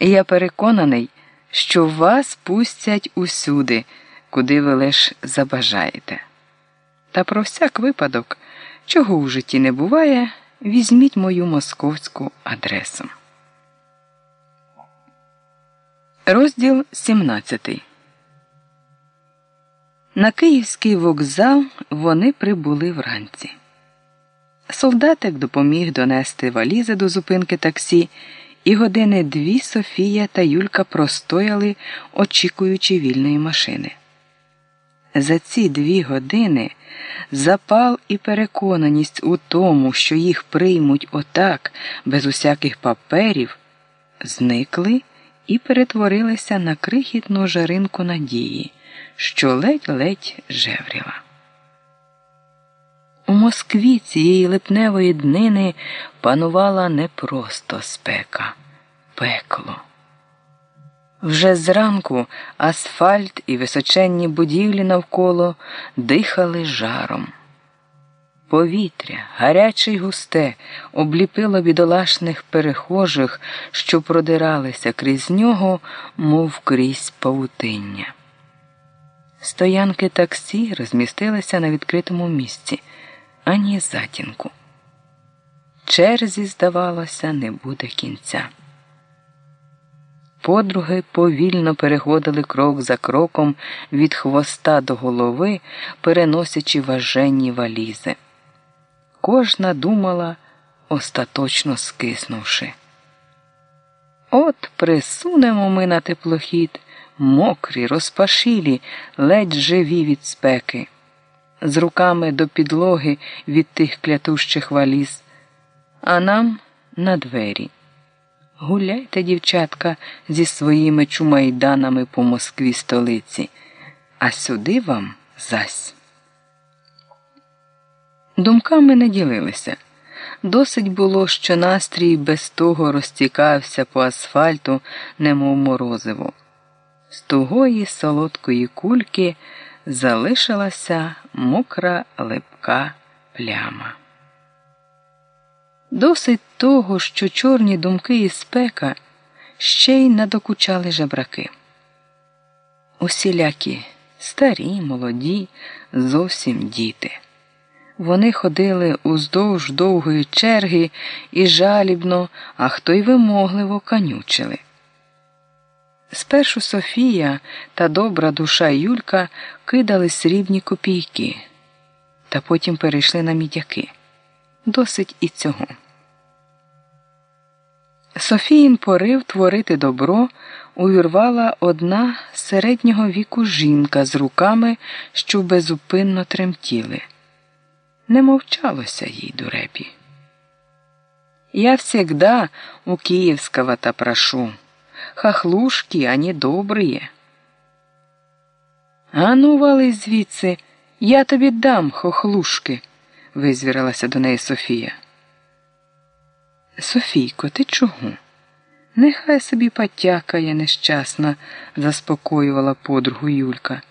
Я переконаний, що вас пустять усюди, куди ви лиш забажаєте. Та про всяк випадок, чого у житті не буває, візьміть мою московську адресу. Розділ 17 На Київський вокзал вони прибули вранці. Солдатик допоміг донести валізи до зупинки таксі, і години дві Софія та Юлька простояли, очікуючи вільної машини. За ці дві години запал і переконаність у тому, що їх приймуть отак, без усяких паперів, зникли і перетворилися на крихітну жаринку надії, що ледь-ледь жевріла. У Москві цієї липневої днини панувала не просто спека, пекло. Вже зранку асфальт і височенні будівлі навколо дихали жаром. Повітря, гаряче й густе, обліпило бідолашних перехожих, що продиралися крізь нього, мов крізь павутиння. Стоянки таксі розмістилися на відкритому місці, ані затінку. Черзі, здавалося, не буде кінця. Подруги повільно переходили крок за кроком від хвоста до голови, переносячи важенні валізи. Кожна думала, остаточно скиснувши. От присунемо ми на теплохід, мокрі, розпашілі, ледь живі від спеки, з руками до підлоги від тих клятущих валіз, а нам на двері. Гуляйте, дівчатка, зі своїми чумайданами по Москві столиці, а сюди вам зась. Думками не ділилися. Досить було, що настрій без того розтікався по асфальту, немов морозиво. З тугої солодкої кульки залишилася мокра липка пляма. Досить того, що чорні думки і спека ще й надокучали жебраки. Усілякі старі, молоді, зовсім діти. Вони ходили уздовж довгої черги і жалібно, а хто й вимогливо канючили. Спершу Софія та добра душа Юлька кидали срібні копійки, та потім перейшли на мідяки. Досить і цього. Софіїн порив творити добро увірвала одна середнього віку жінка з руками, що безупинно тремтіли. Не мовчалося їй дурепі. Я всегда у Киевского-то прошу. Хахлушки, они добрые. А ну, вали звідси, я тобі дам хохлушки, визвірилася до неї Софія. Софійко, ти чого? Нехай собі потякає нещасна, заспокоювала подругу Юлька.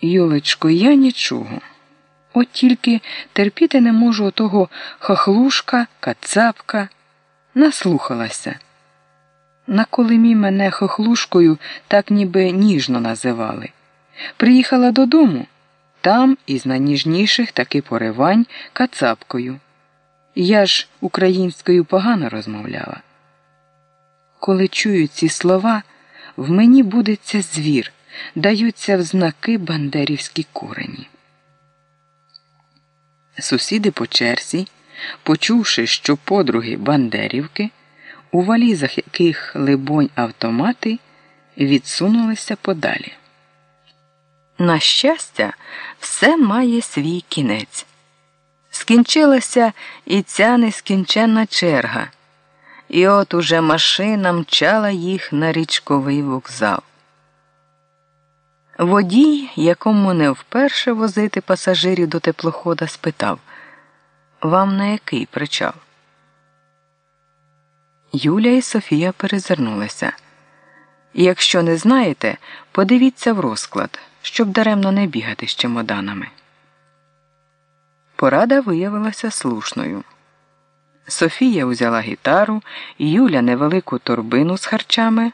Юлечко, я нічого. От тільки терпіти не можу отого хохлушка, кацапка. Наслухалася. На колимі мене хохлушкою так ніби ніжно називали. Приїхала додому, там із найніжніших таки поривань кацапкою. Я ж українською погано розмовляла. Коли чую ці слова, в мені будеться звір, даються в знаки бандерівські корені. Сусіди по черзі, почувши, що подруги бандерівки, у валізах яких либонь автомати, відсунулися подалі. На щастя, все має свій кінець. Скінчилася і ця нескінченна черга, і от уже машина мчала їх на річковий вокзал. Водій, якому не вперше возити пасажирів до теплохода, спитав Вам на який причал? Юля і Софія перезирнулися. Якщо не знаєте, подивіться в розклад, щоб даремно не бігати з чемоданами. Порада виявилася слушною. Софія узяла гітару, Юля невелику торбину з харчами.